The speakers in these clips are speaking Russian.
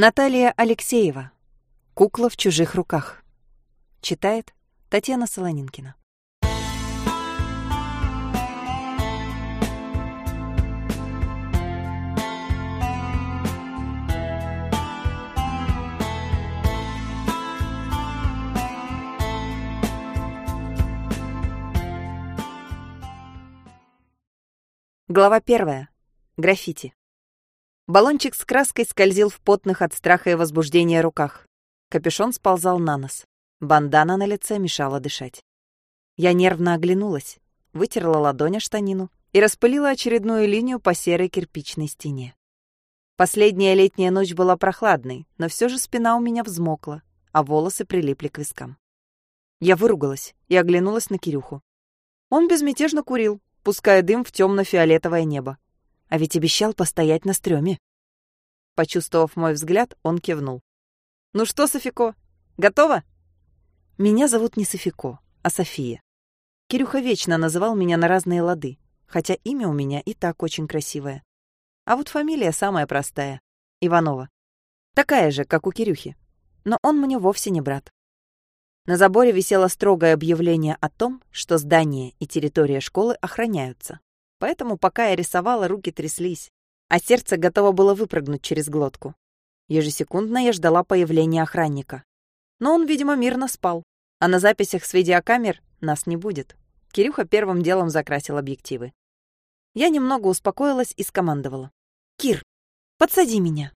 Наталья Алексеева. Кукла в чужих руках. Читает Татьяна Солонинкина. Глава первая. Граффити. Баллончик с краской скользил в потных от страха и возбуждения руках. Капюшон сползал на нос. Бандана на лице мешала дышать. Я нервно оглянулась, вытерла ладонь штанину и распылила очередную линию по серой кирпичной стене. Последняя летняя ночь была прохладной, но все же спина у меня взмокла, а волосы прилипли к вискам. Я выругалась и оглянулась на Кирюху. Он безмятежно курил, пуская дым в темно-фиолетовое небо. А ведь обещал постоять на стреме. Почувствовав мой взгляд, он кивнул. «Ну что, Софико, готова?» Меня зовут не Софико, а София. Кирюха вечно называл меня на разные лады, хотя имя у меня и так очень красивое. А вот фамилия самая простая — Иванова. Такая же, как у Кирюхи. Но он мне вовсе не брат. На заборе висело строгое объявление о том, что здание и территория школы охраняются. Поэтому пока я рисовала, руки тряслись, а сердце готово было выпрыгнуть через глотку. Ежесекундно я ждала появления охранника. Но он, видимо, мирно спал, а на записях с видеокамер нас не будет. Кирюха первым делом закрасил объективы. Я немного успокоилась и скомандовала. «Кир, подсади меня!»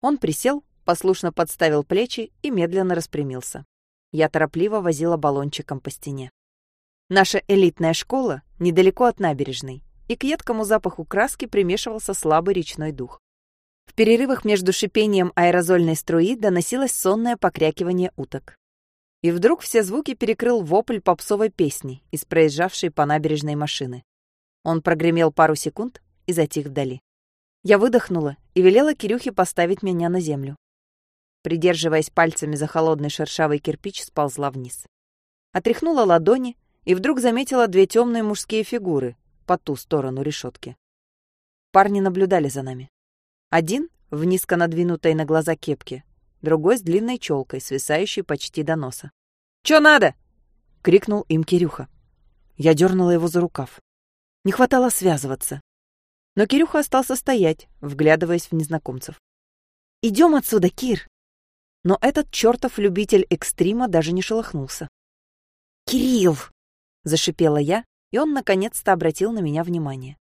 Он присел, послушно подставил плечи и медленно распрямился. Я торопливо возила баллончиком по стене. Наша элитная школа недалеко от набережной, и к едкому запаху краски примешивался слабый речной дух. В перерывах между шипением аэрозольной струи доносилось сонное покрякивание уток. И вдруг все звуки перекрыл вопль попсовой песни из проезжавшей по набережной машины. Он прогремел пару секунд и затих вдали. Я выдохнула и велела Кирюхе поставить меня на землю. Придерживаясь пальцами за холодный шершавый кирпич, сползла вниз. Отряхнула ладони и вдруг заметила две темные мужские фигуры по ту сторону решетки. Парни наблюдали за нами. Один в низко надвинутой на глаза кепке, другой с длинной челкой, свисающей почти до носа. «Чё надо?» — крикнул им Кирюха. Я дернула его за рукав. Не хватало связываться. Но Кирюха остался стоять, вглядываясь в незнакомцев. «Идем отсюда, Кир!» Но этот чертов любитель экстрима даже не шелохнулся. «Кирилл!» Зашипела я, и он наконец-то обратил на меня внимание.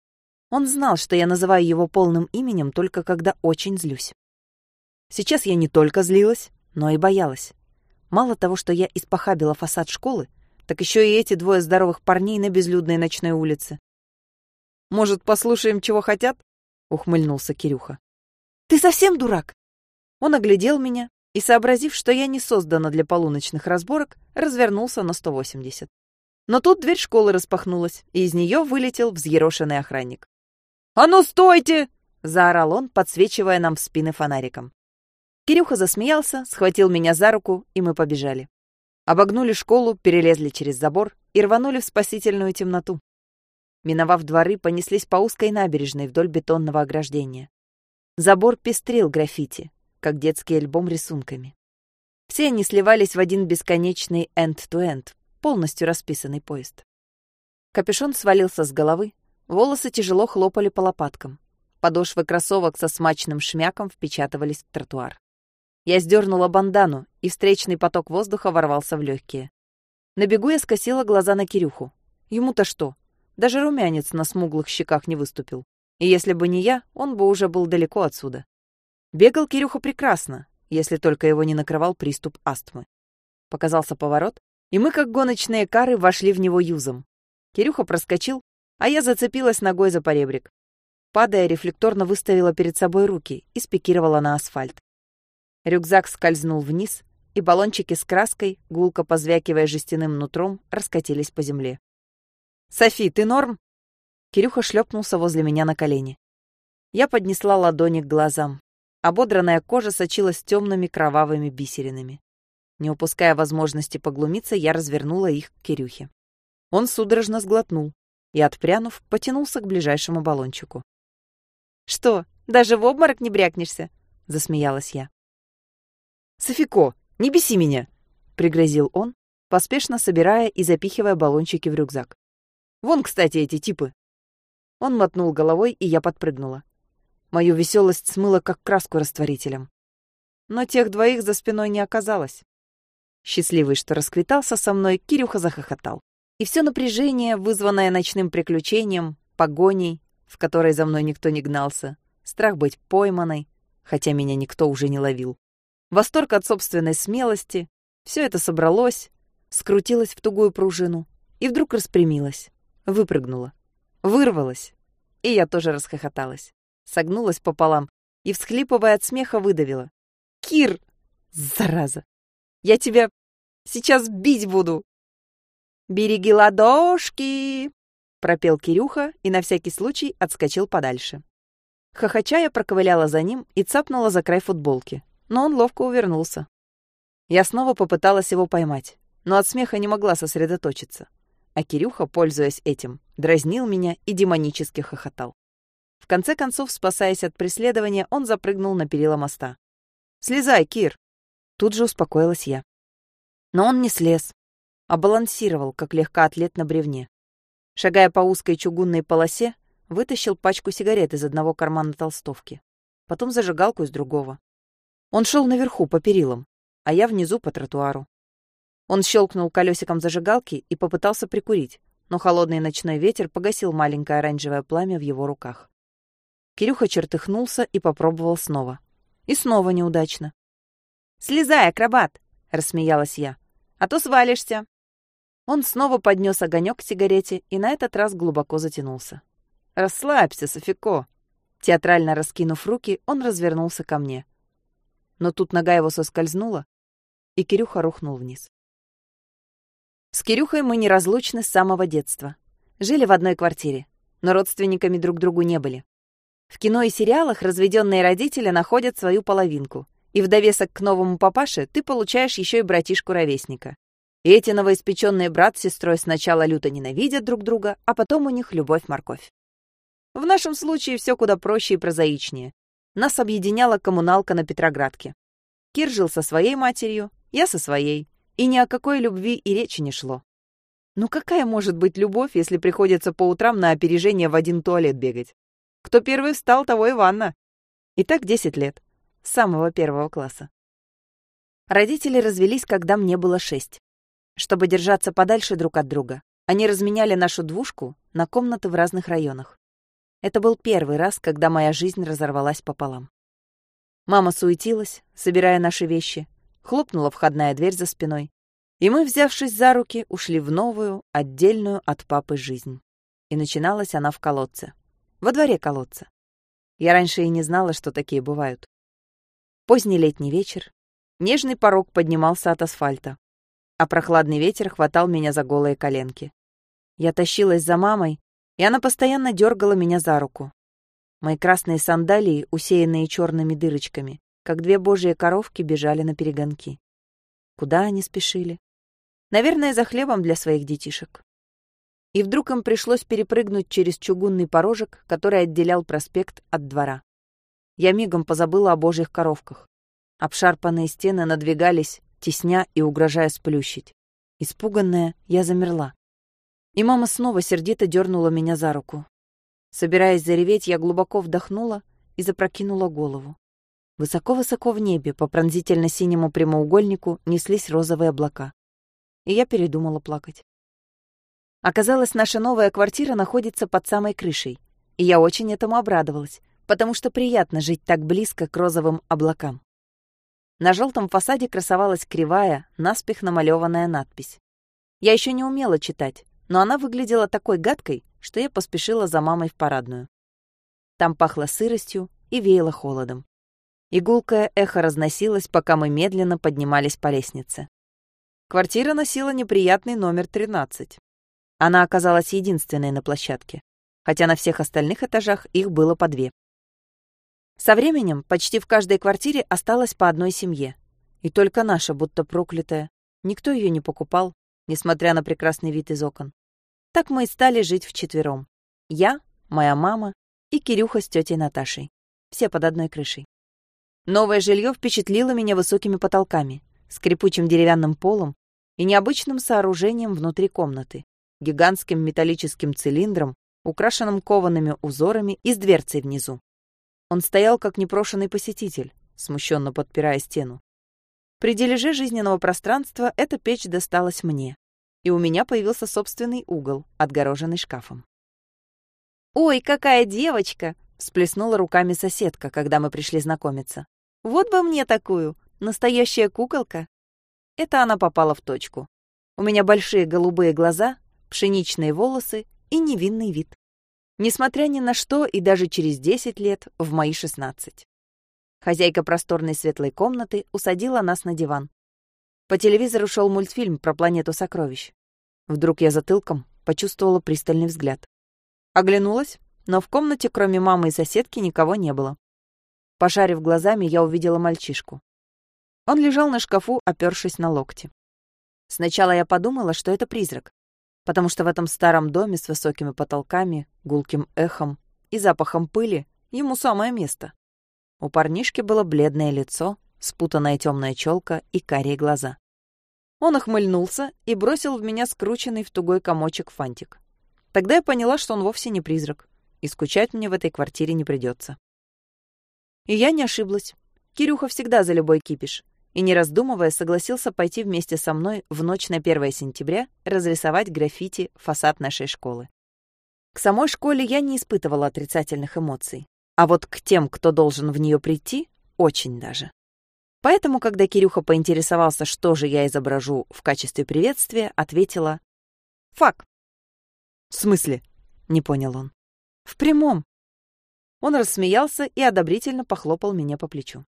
Он знал, что я называю его полным именем только когда очень злюсь. Сейчас я не только злилась, но и боялась. Мало того, что я испохабила фасад школы, так еще и эти двое здоровых парней на безлюдной ночной улице. «Может, послушаем, чего хотят?» — ухмыльнулся Кирюха. «Ты совсем дурак?» Он оглядел меня и, сообразив, что я не создана для полуночных разборок, развернулся на 180. Но тут дверь школы распахнулась, и из нее вылетел взъерошенный охранник. «А ну стойте!» — заорал он, подсвечивая нам в спины фонариком. Кирюха засмеялся, схватил меня за руку, и мы побежали. Обогнули школу, перелезли через забор и рванули в спасительную темноту. Миновав дворы, понеслись по узкой набережной вдоль бетонного ограждения. Забор пестрил граффити, как детский альбом рисунками. Все они сливались в один бесконечный энд-то-энд, полностью расписанный поезд. Капюшон свалился с головы, волосы тяжело хлопали по лопаткам. Подошвы кроссовок со смачным шмяком впечатывались в тротуар. Я сдернула бандану, и встречный поток воздуха ворвался в легкие. На бегу я скосила глаза на Кирюху. Ему-то что? Даже румянец на смуглых щеках не выступил. И если бы не я, он бы уже был далеко отсюда. Бегал Кирюха прекрасно, если только его не накрывал приступ астмы. Показался поворот, и мы, как гоночные кары, вошли в него юзом. Кирюха проскочил, а я зацепилась ногой за поребрик. Падая, рефлекторно выставила перед собой руки и спикировала на асфальт. Рюкзак скользнул вниз, и баллончики с краской, гулко позвякивая жестяным нутром, раскатились по земле. «Софи, ты норм?» Кирюха шлепнулся возле меня на колени. Я поднесла ладони к глазам. Ободранная кожа сочилась темными кровавыми бисеринами. Не упуская возможности поглумиться, я развернула их к Кирюхе. Он судорожно сглотнул и, отпрянув, потянулся к ближайшему баллончику. «Что, даже в обморок не брякнешься?» — засмеялась я. «Софико, не беси меня!» — пригрозил он, поспешно собирая и запихивая баллончики в рюкзак. «Вон, кстати, эти типы!» Он мотнул головой, и я подпрыгнула. Мою веселость смыло как краску растворителем. Но тех двоих за спиной не оказалось. Счастливый, что расквитался со мной, Кирюха захохотал. И все напряжение, вызванное ночным приключением, погоней, в которой за мной никто не гнался, страх быть пойманной, хотя меня никто уже не ловил, восторг от собственной смелости, все это собралось, скрутилось в тугую пружину и вдруг распрямилось, выпрыгнуло, вырвалось, и я тоже расхохоталась, согнулась пополам и, всхлипывая от смеха, выдавила. «Кир! Зараза! Я тебя сейчас бить буду!» «Береги ладошки!» — пропел Кирюха и на всякий случай отскочил подальше. Хохоча я проковыляла за ним и цапнула за край футболки, но он ловко увернулся. Я снова попыталась его поймать, но от смеха не могла сосредоточиться. А Кирюха, пользуясь этим, дразнил меня и демонически хохотал. В конце концов, спасаясь от преследования, он запрыгнул на перила моста. «Слезай, Кир!» Тут же успокоилась я. Но он не слез, а балансировал, как легкоатлет на бревне. Шагая по узкой чугунной полосе, вытащил пачку сигарет из одного кармана толстовки, потом зажигалку из другого. Он шел наверху по перилам, а я внизу по тротуару. Он щелкнул колесиком зажигалки и попытался прикурить, но холодный ночной ветер погасил маленькое оранжевое пламя в его руках. Кирюха чертыхнулся и попробовал снова. И снова неудачно. «Слезай, акробат!» — рассмеялась я. «А то свалишься!» Он снова поднес огонек к сигарете и на этот раз глубоко затянулся. «Расслабься, Софико!» Театрально раскинув руки, он развернулся ко мне. Но тут нога его соскользнула, и Кирюха рухнул вниз. С Кирюхой мы неразлучны с самого детства. Жили в одной квартире, но родственниками друг другу не были. В кино и сериалах разведенные родители находят свою половинку, и в довесок к новому папаше ты получаешь еще и братишку-ровесника. И эти новоиспеченные брат с сестрой сначала люто ненавидят друг друга, а потом у них любовь-морковь. В нашем случае все куда проще и прозаичнее. Нас объединяла коммуналка на Петроградке. Кир жил со своей матерью, я со своей, и ни о какой любви и речи не шло. Ну какая может быть любовь, если приходится по утрам на опережение в один туалет бегать? Кто первый встал, того и ванна. И так 10 лет. С самого первого класса. Родители развелись, когда мне было шесть. Чтобы держаться подальше друг от друга, они разменяли нашу двушку на комнаты в разных районах. Это был первый раз, когда моя жизнь разорвалась пополам. Мама суетилась, собирая наши вещи, хлопнула входная дверь за спиной, и мы, взявшись за руки, ушли в новую, отдельную от папы жизнь. И начиналась она в колодце. Во дворе колодца. Я раньше и не знала, что такие бывают. Поздний летний вечер. Нежный порог поднимался от асфальта, а прохладный ветер хватал меня за голые коленки. Я тащилась за мамой, и она постоянно дергала меня за руку. Мои красные сандалии, усеянные черными дырочками, как две божьи коровки, бежали на перегонки. Куда они спешили? Наверное, за хлебом для своих детишек. И вдруг им пришлось перепрыгнуть через чугунный порожек, который отделял проспект от двора. Я мигом позабыла о божьих коровках. Обшарпанные стены надвигались, тесня и угрожая сплющить. Испуганная, я замерла. И мама снова сердито дернула меня за руку. Собираясь зареветь, я глубоко вдохнула и запрокинула голову. Высоко-высоко в небе по пронзительно-синему прямоугольнику неслись розовые облака. И я передумала плакать. Оказалось, наша новая квартира находится под самой крышей. И я очень этому обрадовалась, потому что приятно жить так близко к розовым облакам. На желтом фасаде красовалась кривая, наспех намалеванная надпись. Я еще не умела читать, но она выглядела такой гадкой, что я поспешила за мамой в парадную. Там пахло сыростью и веяло холодом. Игулкое эхо разносилось, пока мы медленно поднимались по лестнице. Квартира носила неприятный номер 13. Она оказалась единственной на площадке, хотя на всех остальных этажах их было по две. Со временем почти в каждой квартире осталось по одной семье. И только наша, будто проклятая. Никто ее не покупал, несмотря на прекрасный вид из окон. Так мы и стали жить вчетвером. Я, моя мама и Кирюха с тетей Наташей. Все под одной крышей. Новое жилье впечатлило меня высокими потолками, скрипучим деревянным полом и необычным сооружением внутри комнаты, гигантским металлическим цилиндром, украшенным коваными узорами и с дверцей внизу. Он стоял как непрошенный посетитель, смущенно подпирая стену. При дележе жизненного пространства эта печь досталась мне, и у меня появился собственный угол, отгороженный шкафом. «Ой, какая девочка!» — всплеснула руками соседка, когда мы пришли знакомиться. «Вот бы мне такую! Настоящая куколка!» Это она попала в точку. У меня большие голубые глаза, пшеничные волосы и невинный вид. Несмотря ни на что и даже через 10 лет в мои 16. Хозяйка просторной светлой комнаты усадила нас на диван. По телевизору шел мультфильм про планету сокровищ. Вдруг я затылком почувствовала пристальный взгляд. Оглянулась, но в комнате кроме мамы и соседки никого не было. Пошарив глазами, я увидела мальчишку. Он лежал на шкафу, опёршись на локти. Сначала я подумала, что это призрак, потому что в этом старом доме с высокими потолками, гулким эхом и запахом пыли ему самое место. У парнишки было бледное лицо, спутанная темная челка и карие глаза. Он охмыльнулся и бросил в меня скрученный в тугой комочек фантик. Тогда я поняла, что он вовсе не призрак, и скучать мне в этой квартире не придется. И я не ошиблась. Кирюха всегда за любой кипиш, и, не раздумывая, согласился пойти вместе со мной в ночь на 1 сентября разрисовать граффити фасад нашей школы. К самой школе я не испытывала отрицательных эмоций, а вот к тем, кто должен в нее прийти, очень даже. Поэтому, когда Кирюха поинтересовался, что же я изображу в качестве приветствия, ответила «Фак». «В смысле?» — не понял он. «В прямом». Он рассмеялся и одобрительно похлопал меня по плечу.